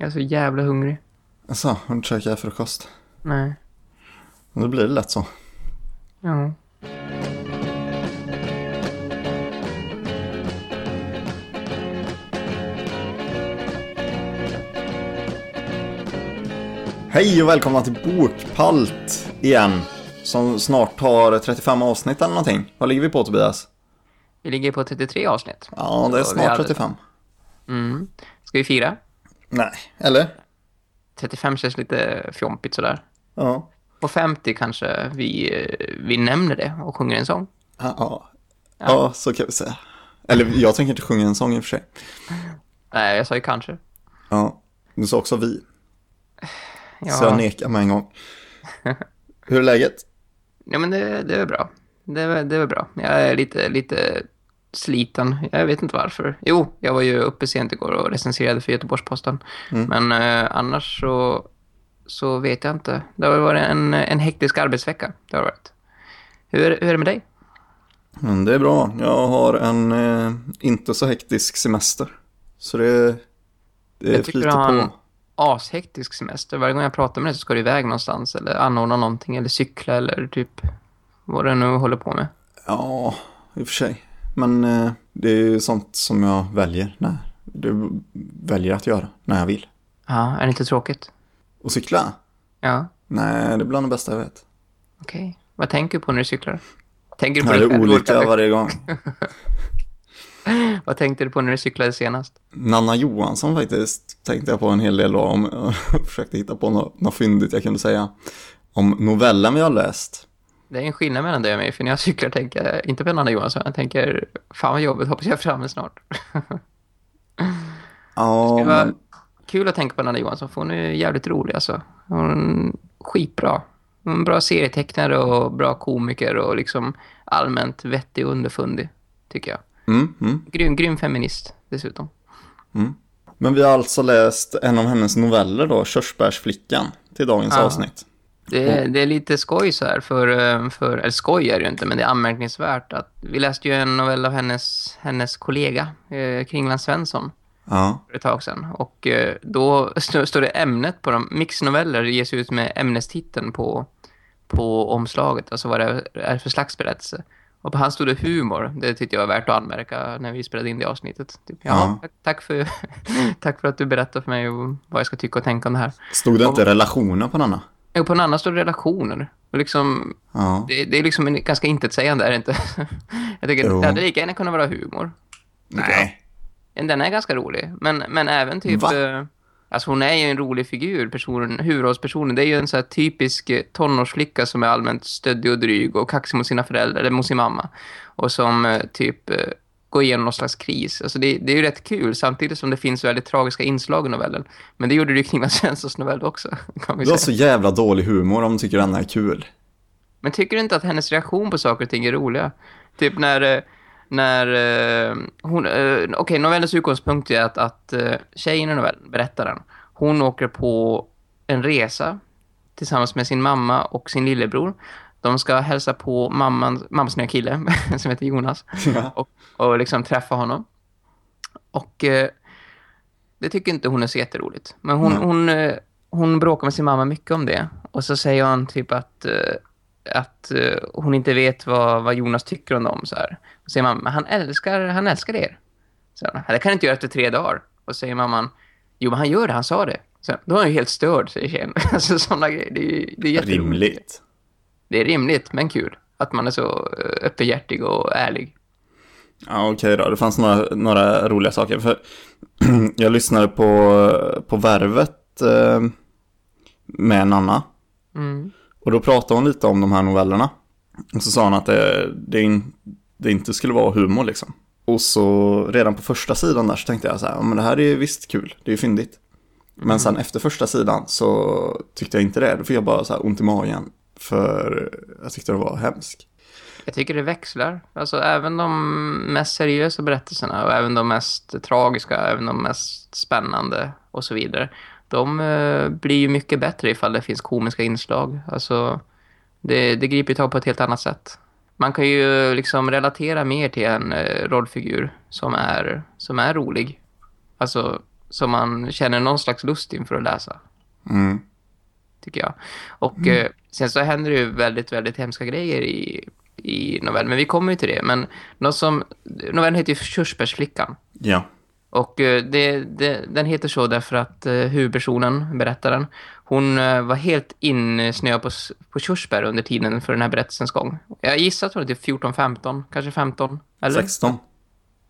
Jag är så jävla hungrig. Alltså, har du inte käkat frukost? Nej. Men Då blir det lätt så. Ja. Hej och välkomna till Bokpalt igen. Som snart har 35 avsnitt eller någonting. Vad ligger vi på Tobias? Vi ligger på 33 avsnitt. Ja, det är snart hade- 35. Mm. Ska vi fira? Nej, eller? 35 känns lite fjompigt sådär. Ja. På 50 kanske vi, vi nämner det och sjunger en sång. Ja, ja. ja, så kan vi säga. Eller jag tänker inte sjunga en sång i och för sig. Nej, jag sa ju kanske. Ja, du sa också vi. Ja, Så jag nekar med en gång. Hur är läget? ja men det, det är bra. Det, det är bra. Jag är lite, lite sliten. Jag vet inte varför. Jo, jag var ju uppe sent igår och recenserade för Göteborgs-Posten. Men eh, annars så, så vet jag inte. Det har varit en, en hektisk arbetsvecka. Det har varit. Hur, är- hur är det med dig? Men det är bra. Jag har en eh, inte så hektisk semester. Så det, det Jag tycker du har en på. ashektisk semester. Varje gång jag pratar med dig så ska du iväg någonstans eller anordna någonting eller cykla eller typ vad du nu håller på med. Ja, i och för sig. Men eh, det är ju sånt som jag väljer när det väljer att göra när jag vill. Ja, är det inte tråkigt? Och cykla? Ja, Nej, det är bland det bästa jag vet. okej. Vad tänker du på när du cyklar? Tänker du på Det dig är olika varje gång. Vad tänkte du på när du cyklade senast? Nanna Johansson faktiskt tänkte jag på en hel del om. och försökte hitta på något, något fyndigt jag kunde säga. Om novellen vi har läst. Det är en skillnad mellan dig och mig, för när jag cyklar tänker jag inte på Anna Johansson. Jag tänker, fan vad jobbigt, hoppas jag är framme snart. Ja, Det var men, kul att tänka på Anna Johansson, för hon är jävligt rolig alltså. Hon är skitbra. Hon är en bra serietecknare och bra komiker och liksom allmänt vettig och underfundig, tycker jag. mm, mm. Grym, grym feminist, dessutom. men vi har alltså läst en av hennes noveller då, Körsbärsflickan, till dagens Ja. avsnitt. Det, är- det är lite skoj så här, för, eh, för, eller skoj är det ju inte, men det är anmärkningsvärt att vi läste ju en novell av hennes, hennes kollega, eh, Kringland Svensson, Ja, för ett tag sedan. Och eh, då stå- står det ämnet på dem. Mixnoveller ges ut med ämnestiteln på, på omslaget, alltså vad det är för slags berättelse. Och på han stod det humor. Det tyckte jag var värt att anmärka när vi spelade in det avsnittet. Typ, ja, Ja. tack, för, tack för att du berättar för mig vad jag ska tycka och tänka om det här. stod det inte relationer på denna? Och på en annan står det relationer. Och liksom, Ja. det, det är liksom en, ganska intetsägande, är det inte? jag tycker Jo. det hade lika gärna kunnat vara humor. Nej. Den är ganska rolig. Men, men även typ... Va? Eh, alltså hon är ju en rolig figur, personen, huvudrollspersonen. Det är ju en så här typisk eh, tonårsflicka som är allmänt stöddig och dryg och kaxig mot sina föräldrar, eller mot sin mamma. Och som eh, typ går igenom någon slags kris. Alltså det, det är ju rätt kul, samtidigt som det finns väldigt tragiska inslag i novellen. Men det gjorde det ju Kringland Svenssons novell också, kan vi Du har så jävla dålig humor om du tycker den är kul. Men tycker du inte att hennes reaktion på saker och ting är roliga? Typ när, eh, när eh, hon, eh, okej, novellens utgångspunkt är att, att tjejen i novellen, berättaren, hon åker på en resa tillsammans med sin mamma och sin lillebror. De ska hälsa på mamman, mammas nya kille som heter Jonas Ja. och, och liksom träffa honom. Och eh, det tycker inte hon är så jätteroligt. Men hon, Nej. hon, eh, hon bråkar med sin mamma mycket om det. Och så säger hon typ att, eh, att eh, hon inte vet vad, vad Jonas tycker om dem. Så här. Och säger mamma, han älskar, han älskar er. Så det kan inte göra efter tre dagar. Och säger mamman, jo men han gör det, han sa det. Så, då är han ju helt störd, säger tjejen. alltså sådana grejer, det är, det är. Rimligt. Det är rimligt, men kul. Att man är så eh, öppenhjärtig och ärlig. Ja, okej då. Det fanns några, några roliga saker. För jag lyssnade på, på Värvet eh, med Nanna. Mm. Och då pratade hon lite om de här novellerna. Och så sa hon att det, det, in, det inte skulle vara humor liksom. Och så redan på första sidan där så tänkte jag så här, "Ja, men det här är visst kul, det är ju fyndigt. Men sen efter första sidan så tyckte jag inte det. Då fick jag bara så här ont i magen. För jag tyckte det var hemskt. Jag tycker det växlar. Alltså även de mest seriösa berättelserna och även de mest tragiska, även de mest spännande och så vidare. De eh, blir ju mycket bättre ifall det finns komiska inslag. Alltså det, det griper tag på ett helt annat sätt. Man kan ju liksom relatera mer till en eh, rollfigur som är, som är rolig. Alltså som man känner någon slags lust inför att läsa. Mm. Tycker jag. Och eh, sen så händer det ju väldigt, väldigt hemska grejer i, i novellen. Men vi kommer ju till det. Men något som, novellen heter ju Körsbärsflickan. Ja. Och eh, det, det, den heter så därför att eh, huvudpersonen, berättaren, hon eh, var helt insnöad på, på körsbär under tiden för den här berättelsens gång. Jag gissar att hon är typ 14-15, kanske 15. Eller? 16.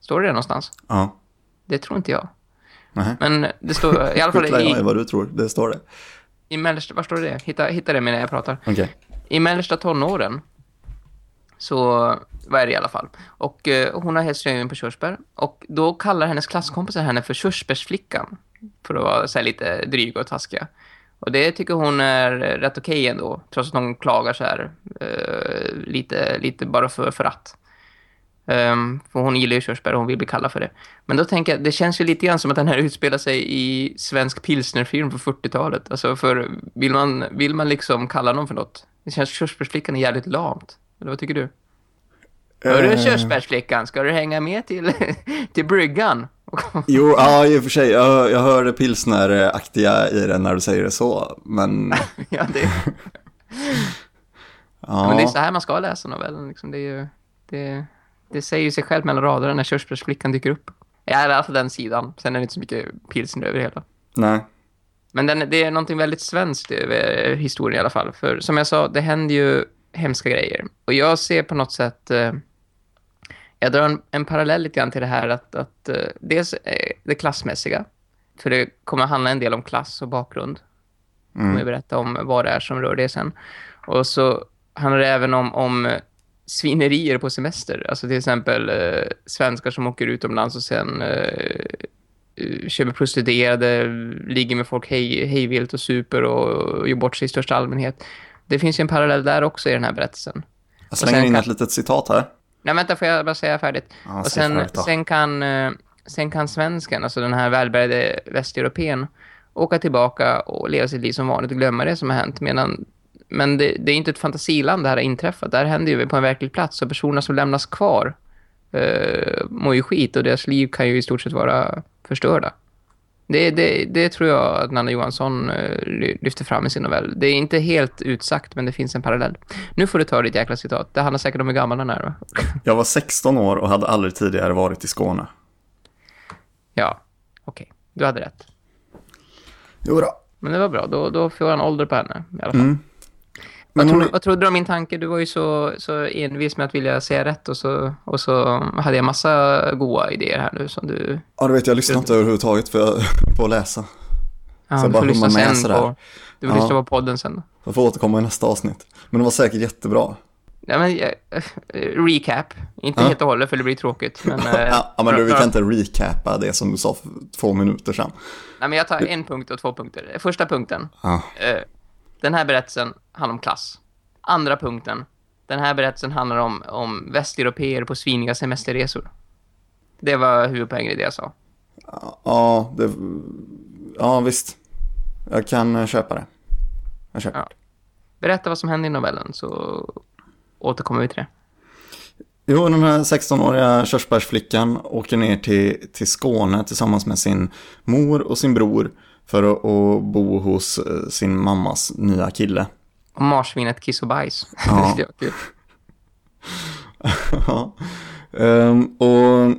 Står det där någonstans? Ja. Det tror inte jag. Nej. Men det står i alla fall i, vad du tror. Det står det. I mellersta... Var står det? Hitta, hitta det medan jag pratar. Okej. I mellersta tonåren så vad är det i alla fall. Och eh, hon har helt snöjen på körsbär. Och då kallar hennes klasskompisar henne för körsbärsflickan. För att vara så här, lite dryg och taskiga. Och det tycker hon är rätt okej ändå. Trots att hon klagar så här. eh, lite, lite bara för, för att. Ehm, för hon gillar ju körsbär och hon vill bli kallad för det. Men då tänker jag, det känns ju lite grann som att den här utspelar sig i svensk pilsnerfilm på 40-talet. Alltså för vill man, vill man liksom kalla någon för något? Det känns körsbärsflickan är jävligt lamt. Eller vad tycker du? Hörru Eh, körsbärsflickan, ska du hänga med till, till bryggan? Jo, ja, i och för sig. Jag, jag hör pilsneraktiga i det när du säger det så. Men, ja, det, ja. men det är så här man ska läsa novellen. Liksom. Det, är ju, det, det säger ju sig själv mellan raderna när körsbärsflickan dyker upp. Jag är alltså den sidan. Sen är det inte så mycket pilsner över hela. Nej. Men den, det är någonting väldigt svenskt över historien i alla fall. För som jag sa, det händer ju hemska grejer. Och jag ser på något sätt... Eh, jag drar en, en parallell lite grann till det här att, att eh, dels eh, det klassmässiga. För det kommer handla en del om klass och bakgrund. Jag kommer Mm. jag berätta om vad det är som rör det sen. Och så handlar det även om, om eh, svinerier på semester. Alltså till exempel eh, svenskar som åker utomlands och sen eh, eh, köper prostituerade, ligger med folk hej, hejvilt och super och gör bort sig i största allmänhet. Det finns ju en parallell där också i den här berättelsen. Jag slänger in kan- ett litet citat här. Nej, vänta, får jag bara säga färdigt? Ja, och sen, färdigt sen, kan, eh, sen kan svensken, alltså den här välbärgade västeuropén, åka tillbaka och leva sitt liv som vanligt och glömma det som har hänt. Medan, men det, det är inte ett fantasiland det här har inträffat. Det här händer ju på en verklig plats och personerna som lämnas kvar eh, mår ju skit och deras liv kan ju i stort sett vara förstörda. Det, det, det tror jag att Nanna Johansson eh, ly- lyfter fram i sin novell. Det är inte helt utsagt, men det finns en parallell. Nu får du ta ditt jäkla citat. Det handlar säkert om hur gammal den är. Va? Jag var 16 år och hade aldrig tidigare varit i Skåne. Ja, okej. Du hade rätt. Jo då. Men det var bra. Då, då får jag en ålder på henne i alla fall. Mm. Men hon, vad trodde du om min tanke? Du var ju så, så envis med att vilja säga rätt och så, och så hade jag massa goda idéer här nu som du... ja, du vet, jag lyssnar inte överhuvudtaget för på att läsa. Ja, Så du bara lyssna med sen på, du får Ja. lyssna på podden sen. Jag får återkomma i nästa avsnitt. Men det var säkert jättebra. Ja, men, eh, recap. Inte Ja. helt och hållet för det blir tråkigt. Men, eh, Ja, men du, vi kan inte recapa det som du sa för två minuter sedan. Nej, men jag tar en punkt och två punkter. Första punkten. Ja. Eh, den här berättelsen handlar om klass. Andra punkten. Den här berättelsen handlar om, om västeuropeer på sviniga semesterresor. Det var huvudpoängen i det jag sa. Ja, det, ja, visst. Jag kan eh, köpa det. Jag köper Ja. Berätta vad som hände i novellen så återkommer vi till det. Jo, den här 16-åriga körsbärsflickan åker ner till, till Skåne tillsammans med sin mor och sin bror för att, att bo hos eh, sin mammas nya kille. Och marsvinet Kiss och bajs. Ja. Det var kul. Ja. Ehm, och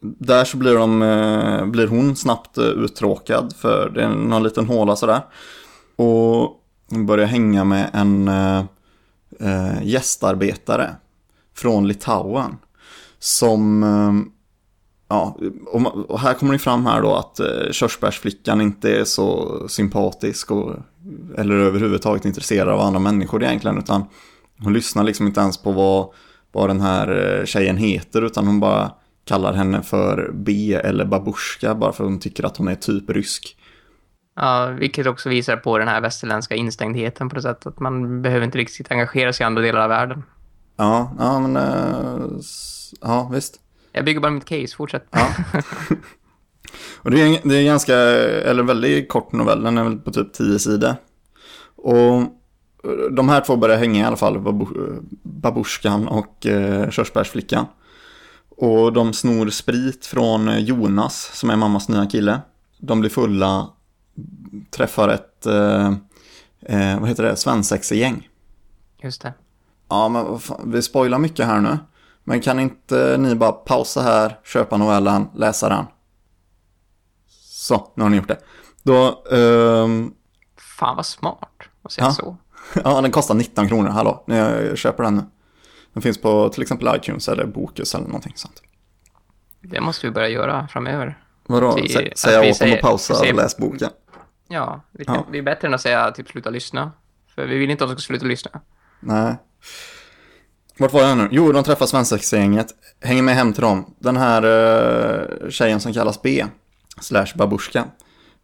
där så blir, de, eh, blir hon snabbt eh, uttråkad för det är någon liten håla sådär. Och hon börjar hänga med en eh, gästarbetare från Litauen. Som, eh, ja, och, och här kommer det fram här då att eh, körsbärsflickan inte är så sympatisk och, eller överhuvudtaget intresserad av andra människor egentligen, utan hon lyssnar liksom inte ens på vad, vad den här eh, tjejen heter, utan hon bara kallar henne för B eller babushka bara för att hon tycker att hon är typ rysk. Ja, vilket också visar på den här västerländska instängdheten på det sättet att man behöver inte riktigt engagera sig i andra delar av världen. Ja, ja men, eh, ja visst. Jag bygger bara mitt case, fortsätt. Ja. Och det är, det är ganska, eller väldigt kort novell, den är väl på typ 10 sidor. Och eh, de här två börjar hänga i alla fall, babu- babushkan och eh, körsbärsflickan. Och de snor sprit från eh, Jonas, som är mammas nya kille. de blir fulla, träffar ett, eh, eh, vad heter det, svensexegäng. Just det. Ja, men vi spoilar mycket här nu. Men kan inte ni bara pausa här, köpa novellen, läsa den? Så, nu har ni gjort det. Då, ehm, Fan vad smart att säga Ja. så. ja den kostar 19 kronor, hallå, när jag köper den nu. Den finns på till exempel iTunes eller Bokus eller någonting sånt. Det måste vi börja göra framöver. Vadå, Vi- Sä, säga åt dem att pausa säger- och läs boken? Ja, det, Ja. det är bättre än att säga typ sluta lyssna. För vi vill inte att de ska sluta lyssna. Nej. Vart var jag nu? Jo, de träffar svensexgänget. Hänger med hem till dem. Den här uh, tjejen som kallas B, slash babushka.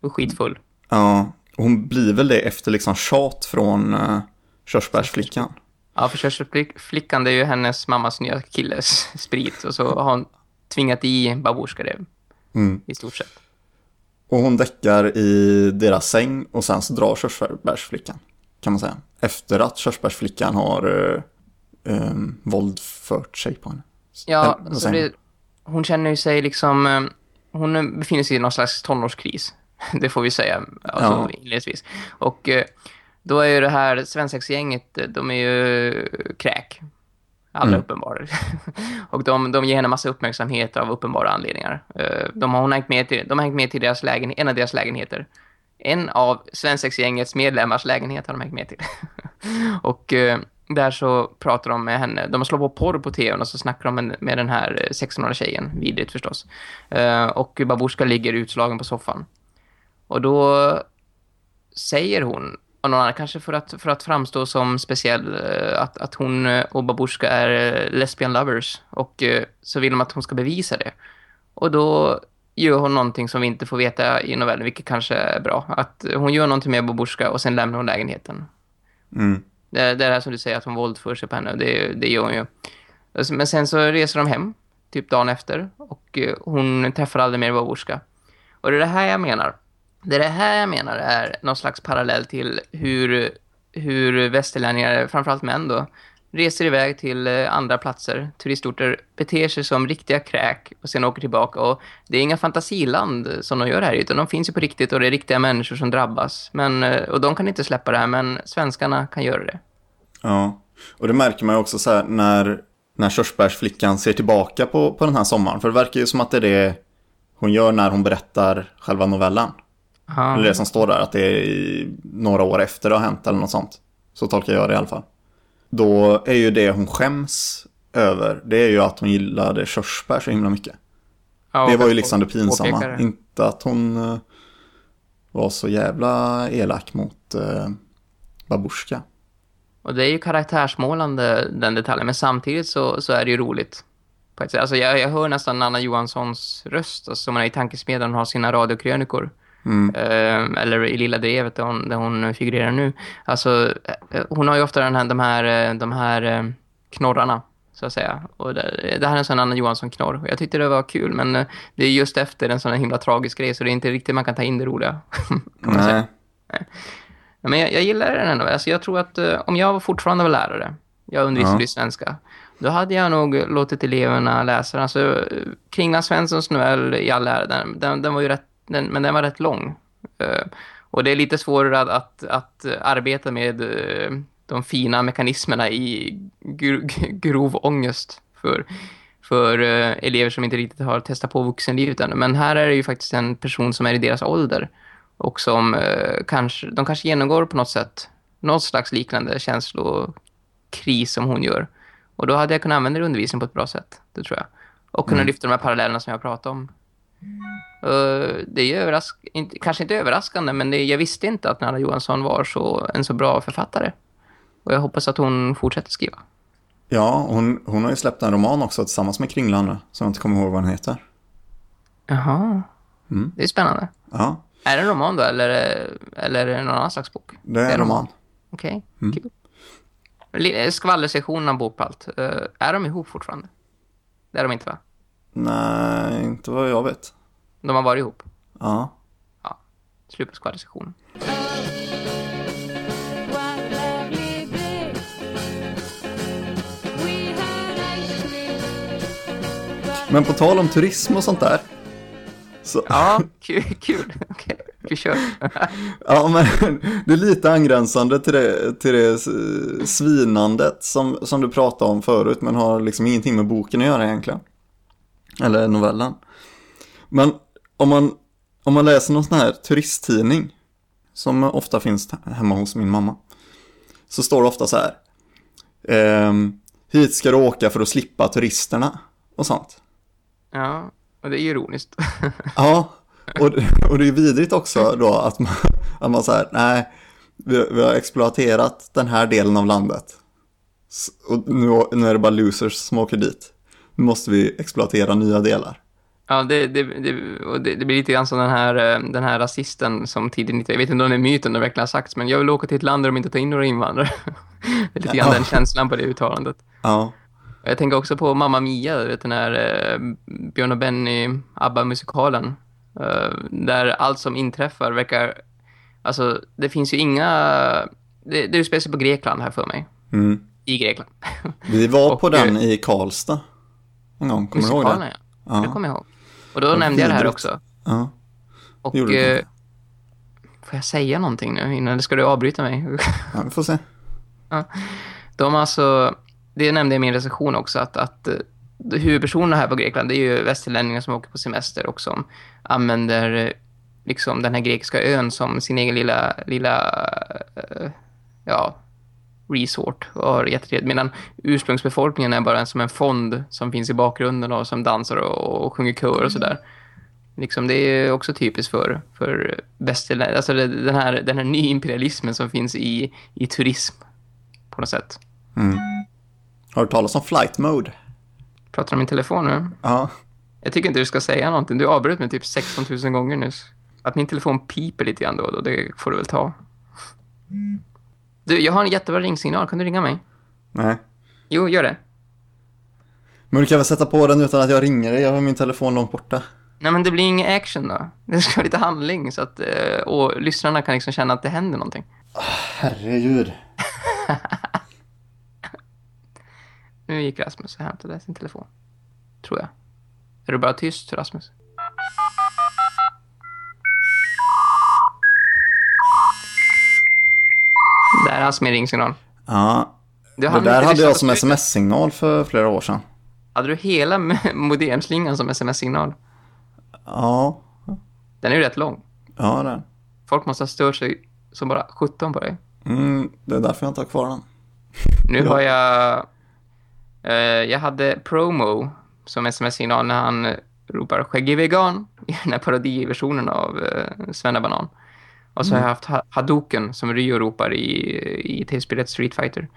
Och skitfull. Ja, hon blir väl det efter liksom tjat från uh, körsbärsflickan. Ja, för körsbärsflickan det är ju hennes mammas nya killes sprit. Och så har hon tvingat i babushka det Mm. i stort sett. Och hon däckar i deras säng och sen så drar körsbärsflickan, kan man säga. Efter att körsbärsflickan har uh, um, våldfört sig på henne. Ja, Eller, så säger det, hon känner ju sig liksom... eh, Hon befinner sig i någon slags tonårskris. Det får vi säga alltså, Ja. inledningsvis. Och eh, då är ju det här svensexgänget, eh, de är ju kräk. Alla Mm. uppenbara. och de, de ger henne massa uppmärksamhet av uppenbara anledningar. Eh, De har, hon hängt med till, de har hängt med till deras lägen, en av deras lägenheter. En av svensexgängets medlemmars lägenhet har de hängt med till. och där så pratar de med henne. De slår på porr på tvn och så snackar de med, med den här eh, 16-åriga tjejen. Vidrigt förstås. Eh, och babushka ligger utslagen på soffan. Och då säger hon, och någon annan, kanske för att, för att framstå som speciell, eh, att, att hon eh, och babushka är eh, lesbian lovers. Och eh, så vill de att hon ska bevisa det. Och då gör hon någonting som vi inte får veta i novellen, vilket kanske är bra. Att hon gör någonting med babushka och sen lämnar hon lägenheten. Mm. Det, det är det här som du säger, att hon våldför sig på henne. och Det, det gör hon ju. Alltså, men sen så reser de hem, typ dagen efter. Och eh, hon träffar aldrig mer babushka. Och det är det här jag menar. Det är det här jag menar är någon slags parallell till hur, hur västerlänningar, framförallt män då, reser iväg till eh, andra platser, turistorter, beter sig som riktiga kräk och sen åker tillbaka. Och det är inga fantasiland som de gör här, utan de finns ju på riktigt och det är riktiga människor som drabbas. Men, eh, och de kan inte släppa det här, men svenskarna kan göra det. Ja, och det märker man ju också så här när, när körsbärsflickan ser tillbaka på, på den här sommaren. För det verkar ju som att det är det hon gör när hon berättar själva novellen. Ja. Eller det som står där, att det är några år efter det har hänt eller något sånt. Så tolkar jag det i alla fall. Då är ju det hon skäms över, det är ju att hon gillade körsbär så himla mycket. Ja, Det var ju liksom det pinsamma. det. Inte att hon eh, var så jävla elak mot uh, babushka. Och det är ju karaktärsmålande den detaljen, men samtidigt så, så är det ju roligt. På ett sätt. Alltså jag, jag hör nästan Anna Johanssons röst, alltså man är i tankesmedjan och har sina radiokrönikor. Mm. Eh, eller i Lilla Drevet där hon, där hon figurerar nu. Alltså, eh, hon har ju ofta den här, de här, eh, de här eh, knorrarna, så att säga. Och det, det här är en sån Anna Johansson-knorr. Jag tyckte det var kul, men det är just efter en sån här himla tragisk grej, så det är inte riktigt man kan ta in det roliga. Nej, Ja, men jag, jag gillar den ändå. Alltså jag tror att om jag fortfarande var lärare, jag undervisade Ja. i svenska, då hade jag nog låtit eleverna läsa den. Alltså, Kringland Svenssons novell i all ära, den, den, den var ju rätt, den, men den var rätt lång. Eh, och det är lite svårare att, att, att arbeta med eh, de fina mekanismerna i gro, grov ångest för, för eh, elever som inte riktigt har testat på vuxenlivet ännu. Men här är det ju faktiskt en person som är i deras ålder och som kanske, de kanske genomgår på något sätt något slags liknande känslokris som hon gör. Och då hade jag kunnat använda det i undervisningen på ett bra sätt, det tror jag. Och kunna Mm. lyfta de här parallellerna som jag pratade om. Eh, det är ju överrask inte, kanske inte överraskande, men det, jag visste inte att Nalla Johansson var så, en så bra författare. Och jag hoppas att hon fortsätter skriva. ja, hon, hon har ju släppt en roman också tillsammans med Kringlan nu, som jag inte kommer ihåg vad den heter. Jaha, Mm. det är spännande. Ja, Är det en roman då, eller, eller är det någon annan slags bok? det är en roman. Okej, Mm. kul. Skvallersektionen av Bokpalt. Uh, är de ihop fortfarande? Det är de inte va? Nej, inte vad jag vet. De har varit ihop. Ja, Slut på skvallersektionen. Men på tal om turism och sånt där. Så, Ja, kul. kul. Okej, vi kör. ja, men det är lite angränsande till det, till det svinandet som, som du pratade om förut, men har liksom ingenting med boken att göra egentligen. Eller novellen. Men om man, om man läser någon sån här turisttidning, som ofta finns hemma hos min mamma, så står det ofta så här. ehm, hit ska du åka för att slippa turisterna och sånt. Ja, och det är ironiskt. Ja, och, och det är vidrigt också då att man, att man säger nej, vi, vi har exploaterat den här delen av landet. Och nu, nu är det bara losers som åker dit. Nu måste vi exploatera nya delar. Ja, det, det, det, och det, det blir lite grann som den här, eh, den här rasisten som tidigt, jag vet inte om det är myten det verkligen har sagts, men jag vill åka till ett land där de inte tar in några invandrare. Det är lite grann Ja. den känslan på det uttalandet. Ja, Och Jag tänker också på Mamma Mia, vet den här eh, Björn och Benny ABBA-musikalen. Eh, där allt som inträffar verkar... Alltså, det finns ju inga... Det, det utspelar sig på Grekland här för mig. mm. I Grekland. vi var Och, på den i Karlstad. En gång, kommer du ihåg det? ja. Det Ja, kommer jag ihåg. Och då nämnde jag det här också. ja. Och... Det gjorde Eh, får jag säga någonting nu innan? Eller ska du avbryta mig? ja, vi får se. De alltså, det nämnde jag i min recension också, att, att eh, huvudpersonerna här på Grekland, det är ju västerlänningar som åker på semester och som använder eh, liksom den här grekiska ön som sin egen lilla, lilla eh, ja, resort och har jättetrevligt. Medan ursprungsbefolkningen är bara som en fond som finns i bakgrunden och som dansar och, och sjunger kör och sådär. Liksom, det är också typiskt för, för västerlänningar, alltså den här, den här nyimperialismen som finns i, i turism på något sätt. Mm. Har du talat om flight mode? Pratar om min telefon nu? Ja. Jag tycker inte du ska säga någonting. Du avbröt mig typ 16 000 gånger nyss. Att min telefon piper lite grann då då, det får du väl ta. Du, jag har en jättebra ringsignal. Kan du ringa mig? Nej. Jo, gör det. Men du kan väl sätta på den utan att jag ringer dig? Jag har min telefon långt borta. Nej, men det blir ingen action då. Det ska vara lite handling så att eh, och lyssnarna kan liksom känna att det händer någonting. Herregud. Nu gick Rasmus och hämtade sin telefon. Tror jag. Är du bara tyst, Rasmus? Där är hans min ringsignal. Ja, det hann där hade jag som sms-signal för flera år sedan. Hade du hela modemslingan som sms-signal? Ja, Den är ju rätt lång. ja det. Folk måste ha stört sig som bara 17 på dig. Mm, det är därför jag inte har kvar den. Nu Ja. har jag... Eh, jag hade promo som sms-signal när han ropar skäggig vegan i den här parodiversionen av eh, Svennebanan. Och så har jag haft ha- Hadouken som Ryo ropar i, i tv-spelet Street Fighter.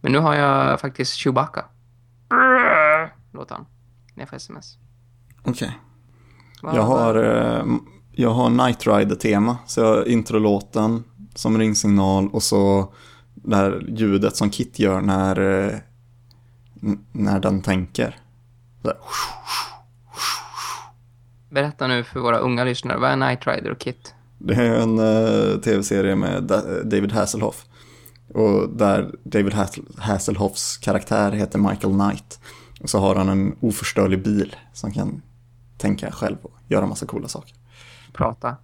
Men nu har jag faktiskt Chewbacca. Låter han. När jag får sms. Okej. Vad- Jag har, eh, jag har Night Rider-tema. Så jag har introlåten som ringsignal och så det här ljudet som Kit gör när, eh, när den tänker. Så. Berätta nu för våra unga lyssnare. Vad är Knight Rider och Kit? Det är en eh, tv-serie med Da- David Hasselhoff. Och där David Hassel- Hasselhoffs karaktär heter Michael Knight. Och så har han en oförstörlig bil som kan tänka själv och göra massa coola saker. Prata.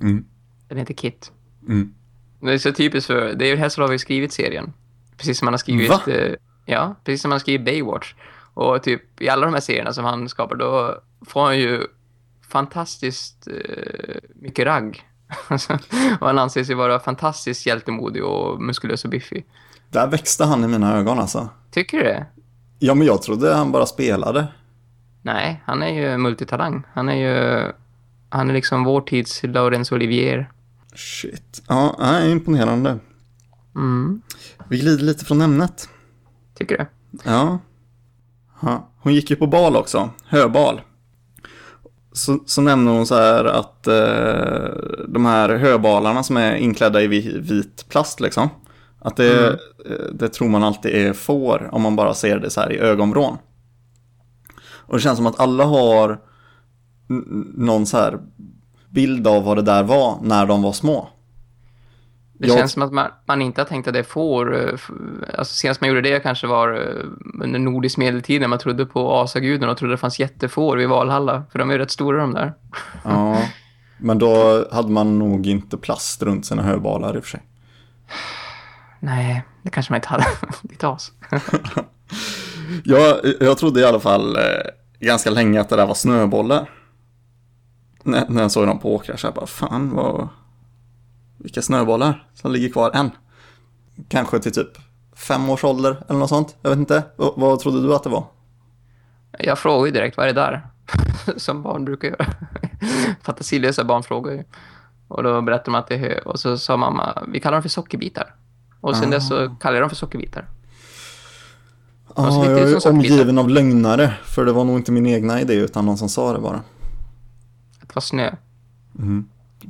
Mm. Den heter Kit. Mm. Det är så typiskt för David Hasselhoff har ju skrivit serien. Precis som han har skrivit... Va? Eh, ja, precis som han har skrivit Baywatch. Och typ i alla de här serierna som han skapar då får han ju fantastiskt eh, mycket ragg. Och han anses ju vara fantastiskt hjältemodig och muskulös och biffig. Där växte han i mina ögon alltså. Tycker du det? Ja, men jag trodde han bara spelade. Nej, han är ju multitalang. Han är ju... Han är liksom vår tids Laurence Olivier. Shit. Ja, nej, imponerande. Mm. Vi glider lite från ämnet. Tycker du? Ja. ja. Hon gick ju på bal också, höbal. Så, så nämner hon så här att eh, de här höbalarna som är inklädda i vi- vit plast liksom. Att det, Mm. eh, det tror man alltid är får om man bara ser det så här i ögonvrån. Och det känns som att alla har någon så här bild av vad det där var när de var små. Det Jag- känns som att man, man inte har tänkt att det får. eh, Alltså senast man gjorde det kanske var eh, under nordisk medeltid när man trodde på asaguden och trodde det fanns jättefår vid Valhalla. För de är ju rätt stora de där. Ja, men då hade man nog inte plast runt sina höbalar i och för sig. Nej, det kanske man inte hade. Ditt as. Jag, jag trodde i alla fall eh, ganska länge att det där var snöbollar. När, när jag såg dem på åkrar så jag bara, fan vad... Vilka snöbollar som ligger kvar än. Kanske till typ fem års ålder eller något sånt. Jag vet inte. V- vad trodde du att det var? Jag frågar ju direkt, vad är det där? Som barn brukar göra. Fantasilösa barn frågar ju. Och då berättar de att det är hö. Och så sa mamma, vi kallar dem för sockerbitar. Och sen Ah. dess så kallar jag dem för sockerbitar. Ja, fick jag är omgiven av lögnare. För det var nog inte min egna idé utan någon som sa det bara. Att det var snö.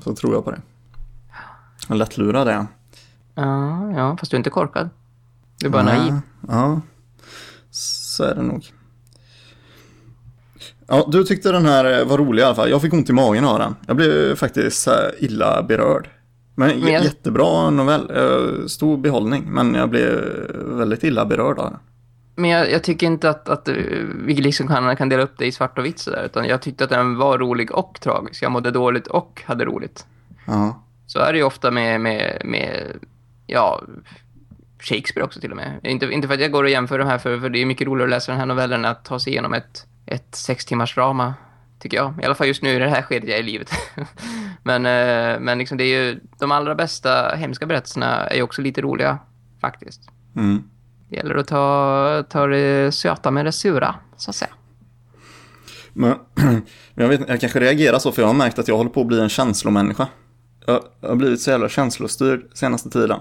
Så tror jag på det. Lättlurad är jag. Ja, ja, fast du är inte korkad. Du är bara Nej, naiv. Ja, så är det nog. Ja, du tyckte den här var rolig i alla fall. Jag fick ont i magen av den. Jag blev faktiskt här illa berörd. Men, Men jag- jättebra novell. Eh, Stor behållning. Men jag blev väldigt illa berörd av den. Men jag, jag tycker inte att, att eh, vi liksom kan, kan dela upp det i svart och vitt sådär. Utan jag tyckte att den var rolig och tragisk. Jag mådde dåligt och hade roligt. Ja, Så är det ju ofta med, med, med ja, Shakespeare också till och med. Inte, inte för att jag går och jämför de här, för, för det är mycket roligare att läsa den här novellen än att ta sig igenom ett, ett sex timmars drama, tycker jag. I alla fall just nu i det här skedet jag är i livet. men eh, men liksom det är ju, de allra bästa hemska berättelserna är ju också lite roliga, faktiskt. mm. Det gäller att ta, ta det söta med det sura, så att säga. Men jag, vet, jag kanske reagerar så för jag har märkt att jag håller på att bli en känslomänniska. Jag, har blivit så jävla känslostyrd senaste tiden.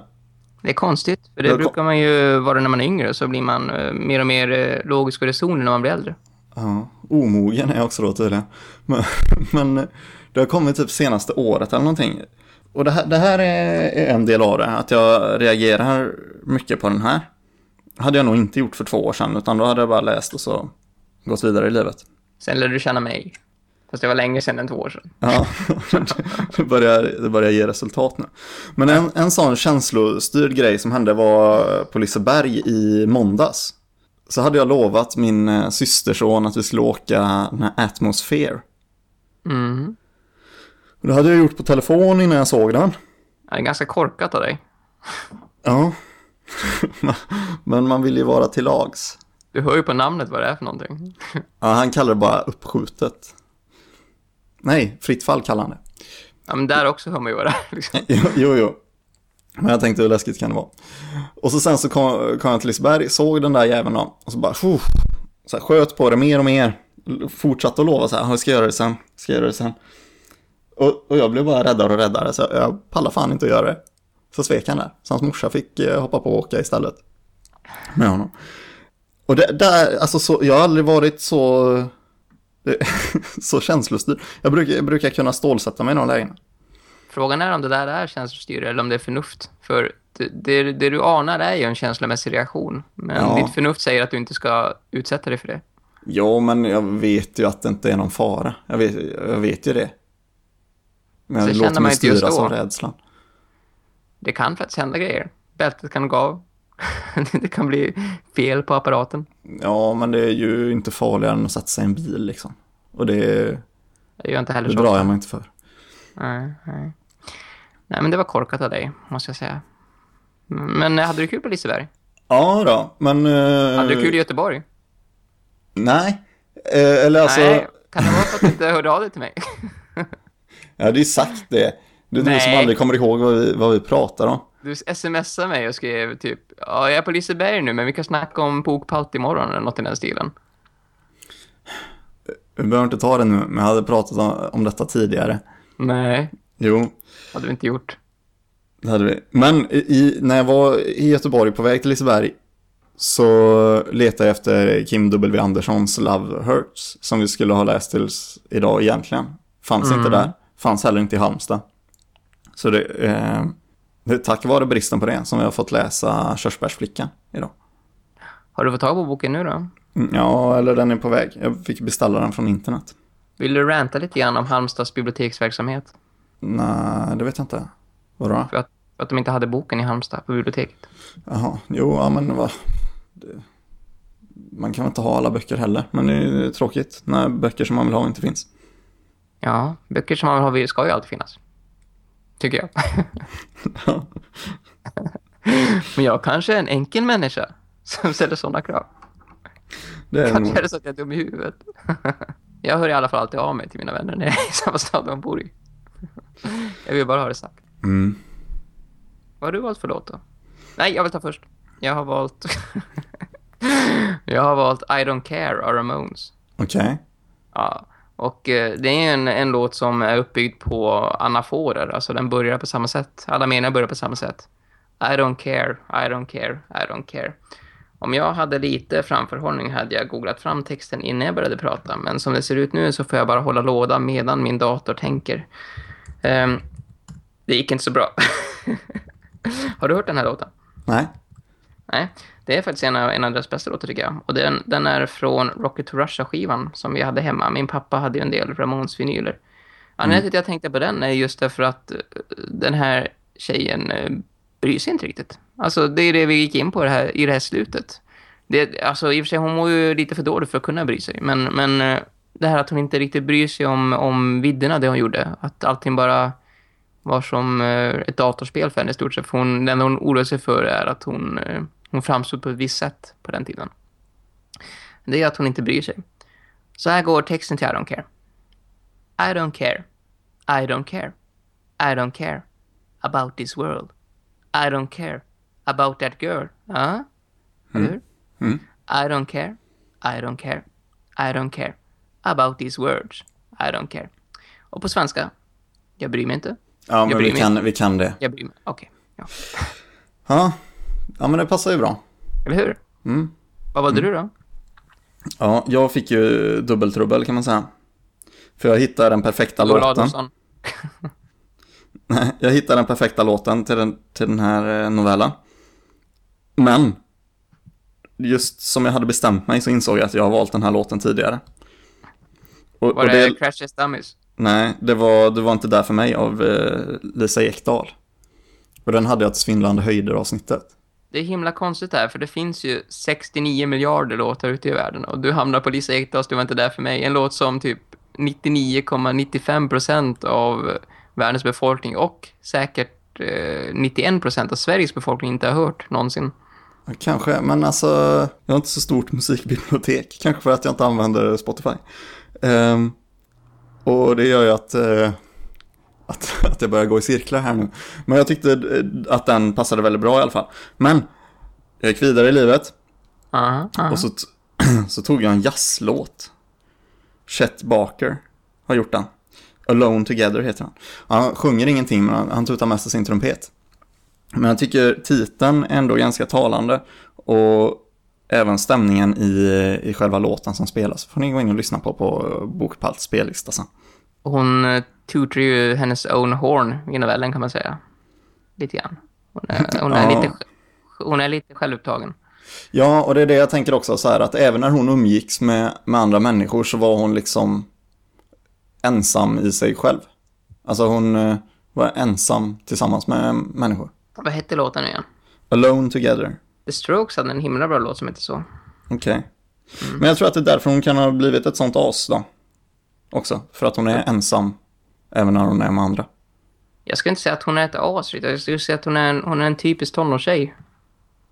Det är konstigt, för det kom- brukar man ju vara när man är yngre, så blir man eh, mer och mer eh, logisk och resonig när man blir äldre. Ja, omogen är jag också då tydligen. Men, men det har kommit typ senaste året eller någonting. Och det här, det här är är en del av det, att jag reagerar mycket på den här. hade jag nog inte gjort för två år sedan, utan då hade jag bara läst och så gått vidare i livet. Sen lärde du känna mig. Fast det var länge sedan än två år sedan. Ja, det börjar, det börjar ge resultat nu. Men en, en sån känslostyrd grej som hände var på Liseberg i måndags. Så hade jag lovat min eh, systerson att vi skulle åka den här Atmosphere. Mm. Det hade jag gjort på telefon innan jag såg den. Ja, Det är ganska korkat av dig. Ja. Men man vill ju vara till lags. Du hör ju på namnet vad det är för någonting. Ja, han kallar det bara uppskjutet. Nej, fritt fall kallar han det. Ja, men där också hör man ju det. Liksom. Jo, jo. Men jag tänkte hur läskigt kan det vara. Och så sen så kom, kom jag till Liseberg, såg den där jäveln då, och så bara, så här, sköt på det mer och mer. Fortsatte att lova så här, "Ja, jag ska göra det sen, ska göra det sen. Och, och jag blev bara räddare och räddare, så jag pallar fan inte att göra det. Så svek han där, så hans morsa fick eh, hoppa på och åka istället. Med honom. Och det, där, alltså så, jag har aldrig varit så, så känslostyrd. Jag brukar, jag brukar kunna stålsätta mig i de lägena. Frågan är om det där är känslostyre eller om det är förnuft. För det, det, det du anar är ju en känslomässig reaktion. Men Ja. ditt förnuft säger att du inte ska utsätta dig för det. Ja, men jag vet ju att det inte är någon fara. Jag vet, jag vet ju det. Men Så jag känner låter mig styras av rädslan. Det kan faktiskt hända grejer. Bältet kan gå av. det kan bli fel på apparaten. Ja, men det är ju inte farligare än att sätta sig i en bil liksom. Och det, Det gör jag inte heller det så drar jag mig inte för. Nej, nej. nej, men det var korkat av dig, måste jag säga. Men hade du kul på Liseberg? Ja då, men... eh, Hade du kul i Göteborg? Nej. Eh, eller alltså, Nej, kan det vara för att du inte hörde av dig till mig? jag hade ju sagt det. Är du som aldrig kommer ihåg vad vi, vad vi pratar om. Du smsade mig och skrev typ Ja, jag är på Liseberg nu, men vi kan snacka om Pokpalt imorgon eller något i den stilen. Vi behöver inte ta det nu, men jag hade pratat om, detta tidigare. Nej, Jo, hade vi inte gjort. Det hade vi. Men i, när jag var i Göteborg på väg till Liseberg så letade jag efter Kim W. Anderssons Love Hurts som vi skulle ha läst tills idag egentligen. Fanns inte där. Fanns heller inte i Halmstad. Så det, eh, det är tack vare bristen på det som jag har fått läsa Körsbärsflickan idag. Har du fått tag på boken nu då? Mm, Ja, eller den är på väg. Jag fick beställa den från internet. Vill du ranta lite grann om Halmstads biblioteksverksamhet? Nej, det vet jag inte. Vadå? För att För att de inte hade boken i Halmstad på biblioteket. Jaha, jo, ja men vad... Det... Man kan väl inte ha alla böcker heller, men det är tråkigt när böcker som man vill ha inte finns. Ja, böcker som man vill ha ska ju alltid finnas. Tycker jag. Men jag kanske är en enkel människa som ställer sådana krav. Det är. Kanske är det så att jag är dum i huvudet. Jag hör i alla fall alltid av mig till mina vänner när jag är i samma stad de bor i. Jag vill bara ha det sagt. Mm. Vad har du valt för låt då? Nej, jag vill ta först. Jag har valt... jag har valt I Don't Care av Ramones. Okej. Ja, och eh, det är en, en låt som är uppbyggd på anaforer. Alltså den börjar på samma sätt. Alla meningar börjar på samma sätt. I don't care, I don't care, I don't care. Om jag hade lite framförhållning hade jag googlat fram texten innan jag började prata. Men som det ser ut nu så får jag bara hålla låda medan min dator tänker. Um, det gick inte så bra. Har du hört den här låten? Nej. Nej, det är faktiskt en av, en av deras bästa låtar tycker jag. Och den, den är från Rocket to Russia-skivan som vi hade hemma. Min pappa hade ju en del Ramones-vinyler. Anledningen till att jag tänkte på den är just därför att eh, den här tjejen eh, bryr sig inte riktigt. Alltså det är det vi gick in på det här, i det här slutet. Det, alltså i och för sig, hon mår ju lite för dåligt för att kunna bry sig. Men, men eh, det här att hon inte riktigt bryr sig om, om vidderna det hon gjorde. Att allting bara var som ett datorspel för henne i stort sett. För hon, det enda hon oroar sig för är att hon, hon framstod på ett visst sätt på den tiden. Det är att hon inte bryr sig. Så här går texten till I don't care. I don't care. I don't care. I don't care about this world. I don't care about that girl. Ja, eller hur? Mm. I don't care. I don't care. I don't care about these words. I don't care. Och på svenska, jag bryr mig inte. Ja, Jag men vi kan, vi kan det. Jag bryr mig. Okej. Ja. Ja. Ja, men det passar ju bra. Eller hur? Mm. Vad valde du då? Ja, jag fick ju dubbeltrubbel kan man säga. För jag hittade den perfekta Joel låten. Nej, jag hittade den perfekta låten till den, till den här eh, novellen. Men, just som jag hade bestämt mig så insåg jag att jag har valt den här låten tidigare. Och, Var och det det, Crashes Dummies? nej, det var, det var inte där för mig av eh, Lisa Ekdahl. Och den hade jag ett svindlande höjder avsnittet. Det är himla konstigt här, för det finns ju 69 miljarder låtar ute i världen. Och du hamnar på Lisa Ekdahls, du var inte där för mig. En låt som typ 99,95% av världens befolkning och säkert eh, 91% av Sveriges befolkning inte har hört någonsin. Kanske, men alltså, jag har inte så stort musikbibliotek. Kanske för att jag inte använder Spotify. Ehm, och det gör ju att, eh, att, att jag börjar gå i cirklar här nu. Men jag tyckte eh, att den passade väldigt bra i alla fall. Men, jag gick vidare i livet Aha, aha. och så, så tog jag en jazzlåt. Chet Barker har gjort den. Alone Together heter han. Han sjunger ingenting men han, han tutar mest sin trumpet. Men jag tycker titeln är ändå ganska talande och även stämningen i, i själva låten som spelas får ni gå in och lyssna på på Bokpalts spellista sen. Hon eh, tutar ju hennes own horn i novellen kan man säga. Lite grann. Hon är, hon är, Ja. lite, hon är lite självupptagen. Ja, och det är det jag tänker också så här att även när hon umgicks med, med andra människor så var hon liksom ensam i sig själv. Alltså hon eh, var ensam tillsammans med människor. Vad hette låten nu igen? Alone together. The Strokes hade en himla bra låt som heter så. Okej. Men jag tror att det är därför hon kan ha blivit ett sånt as då. Också. För att hon är ensam. Även när hon är med andra. Jag skulle inte säga att hon är ett as, jag skulle säga att hon är en, hon är en typisk tonårstjej.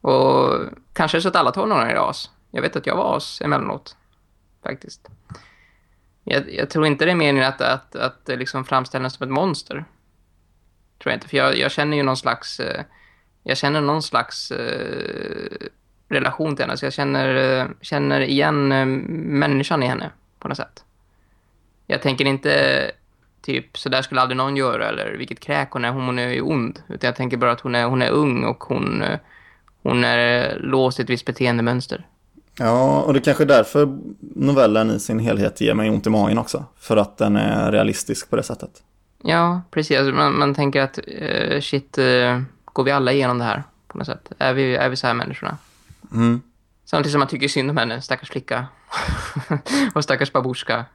Och kanske så att alla tonåringar är as. Jag vet att jag var as emellanåt. Faktiskt. Jag, jag tror inte det är meningen att, att, att liksom framställa henne som ett monster. Tror jag inte. För jag, jag känner ju någon slags... Eh, jag känner någon slags eh, relation till henne. Så jag känner, eh, känner igen eh, människan i henne på något sätt. Jag tänker inte typ så där skulle aldrig någon göra eller vilket kräk hon är, hon är ju ond. Utan jag tänker bara att hon är, hon är ung och hon, eh, hon är låst i ett visst beteendemönster. Ja, och det kanske är därför novellen i sin helhet ger mig ont i magen också. För att den är realistisk på det sättet. Ja, precis. Alltså, Man, man tänker att eh, shit, eh, går vi alla igenom det här på något sätt? Är vi, är vi så här människorna? Mm. Samtidigt som man tycker synd om henne, stackars flicka. och stackars babushka,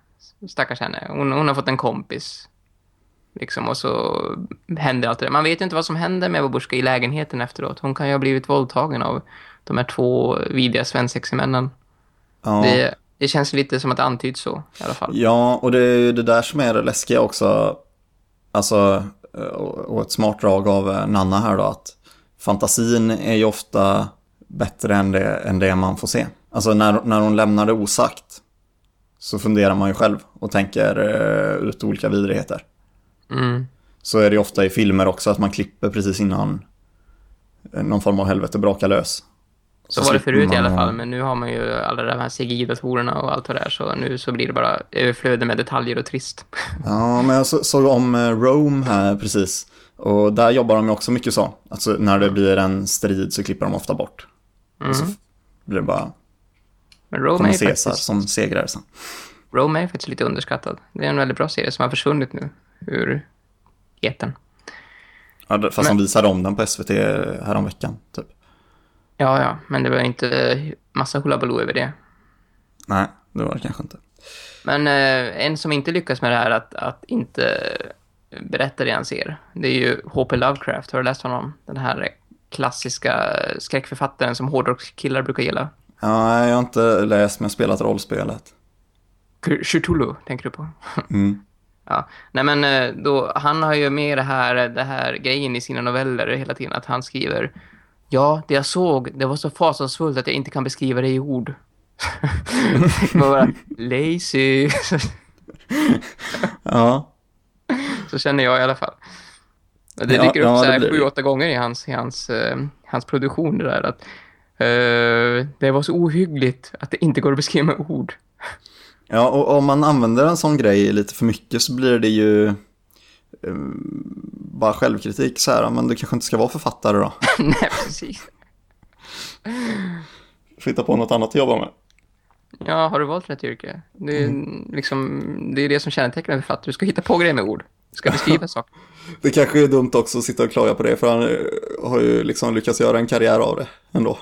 stackars henne. Hon, hon har fått en kompis. Liksom, och så händer allt det där. Man vet ju inte vad som händer med Babushka i lägenheten efteråt. Hon kan ju ha blivit våldtagen av de här två vidriga svensexemännen. Ja. Det, det känns lite som att det antyds så i alla fall. Ja, och det är ju det där som är det läskiga också. Alltså, eh, och och ett smart drag av eh, Nanna här då, att fantasin är ju ofta bättre än det, än det man får se. Alltså när, när hon lämnar det osagt så funderar man ju själv och tänker eh, ut olika vidrigheter. Mm. Så är det ju ofta i filmer också att man klipper precis innan eh, någon form av helvete brakar lös. Så var det förut i man- alla fall, men nu har man ju alla de här CGI-datorerna och allt det är, så nu så blir det bara överflöde med detaljer och trist. Ja, men jag så- såg om eh, Rome här precis. Och där jobbar de ju också mycket så. Alltså när det blir en strid så klipper de ofta bort. Och så blir det bara Men Rome är, Caesar faktiskt, som segrare sen. Rome är faktiskt lite underskattad. Det är en väldigt bra serie som har försvunnit nu ur etern. Ja, fast Men- de visade om den på SVT häromveckan, typ. Ja, ja, men det var inte massa hullabaloo över det. Nej, det var det kanske inte. Men eh, en som inte lyckas med det här att, att inte berätta det han ser, det är ju H.P. Lovecraft. Har du läst honom? Den här klassiska skräckförfattaren som hårdrockskillar brukar gilla. Ja, jag har inte läst men spelat rollspelet. Cthulhu, tänker du på? Mm. Ja, nej men eh, då, han har ju med det här, det här grejen i sina noveller hela tiden, att han skriver Ja, det jag såg, det var så fasansfullt att jag inte kan beskriva det i ord. bara lazy. Ja, så känner jag i alla fall. Det Ja, dyker upp ja, så här sju, åtta gånger i hans, i hans, eh, hans produktion det där att eh, det var så ohyggligt att det inte går att beskriva med ord. ja och om man använder en sån grej lite för mycket så blir det ju eh, bara självkritik så här, men du kanske inte ska vara författare då. nej, precis. Får hitta på något annat att jobba med. Ja, har du valt rätt yrke? Det är, liksom, det är det som kännetecknar en författare. Du ska hitta på grejer med ord. Du ska beskriva saker. Det kanske är dumt också att sitta och klaga på det, för han eh, har ju liksom lyckats göra en karriär av det ändå.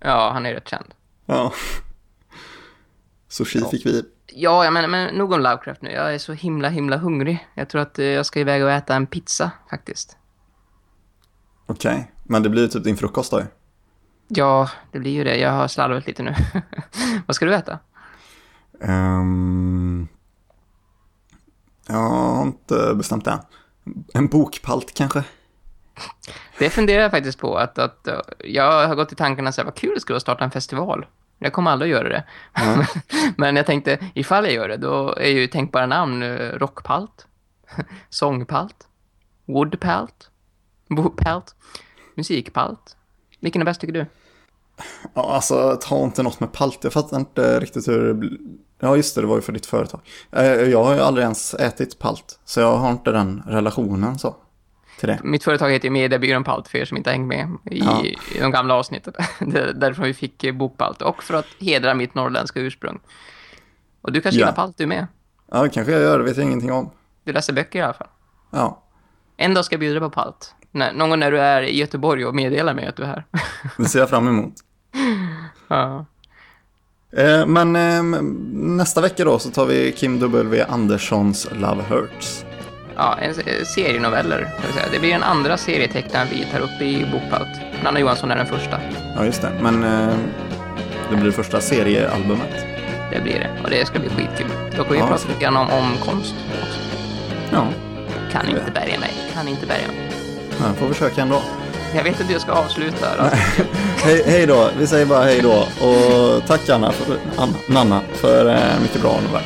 Ja, han är rätt känd. Ja. Sushi fick vi. Ja, jag menar, men nog om Lovecraft nu. Jag är så himla, himla hungrig. Jag tror att eh, jag ska iväg och äta en pizza, faktiskt. Okej, men det blir ju typ din frukost då. Ja, det blir ju det. Jag har slarvat lite nu. Vad ska du äta? Ehm, jag har inte bestämt det. En bokpalt kanske? Det funderar jag faktiskt på. Att, att eh, jag har gått i tankarna så här, vad kul det skulle vara att starta en festival. Jag kommer aldrig att göra det. Men jag tänkte, ifall jag gör det, då är ju tänkbara namn eh, rockpalt, sångpalt, woodpalt, bopalt, musikpalt. Vilken är bäst tycker du? Ja, alltså ta inte något med palt. Jag fattar inte riktigt hur det. Ja, just det, det var ju för ditt företag. Eh, Jag har ju aldrig ens ätit palt, så jag har inte den relationen så till det. Mitt företag heter ju Mediebyrån Palt för er som inte hängt med i, Ja. i de gamla avsnitten. Därför vi fick eh, bokpalt. Och för att hedra mitt norrländska ursprung. Och du kanske Ja. gillar palt du med. Ja, kanske jag gör, det vet jag ingenting om. Du läser böcker i alla fall. Ja, En dag ska jag bjuda på palt. När, någon gång när du är i Göteborg och meddelar mig att du är här. det ser jag fram emot. ja. Eh, Men eh, nästa vecka då så tar vi Kim W. Anderssons Love Hurts. Ja, en se- serienoveller. Kan vi säga. Det blir en andra serietecknaren vi tar upp i bokpalt. Nanna Johansson är den första. Ja, just det. Men eh, det blir det första seriealbumet. Det blir det. Och det ska bli skitkul. Då kommer vi Ja. prata lite grann om, om konst också. Ja, Kan inte bärga mig. Kan inte bärga mig. jag får försöka ändå. Jag vet inte hur jag ska avsluta. Alltså. Hej, hej då, vi säger bara hej då. Och tack Anna för, Anna, Nanna för eh, mycket bra novell.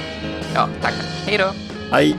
Ja, tack. Hej då. Hej!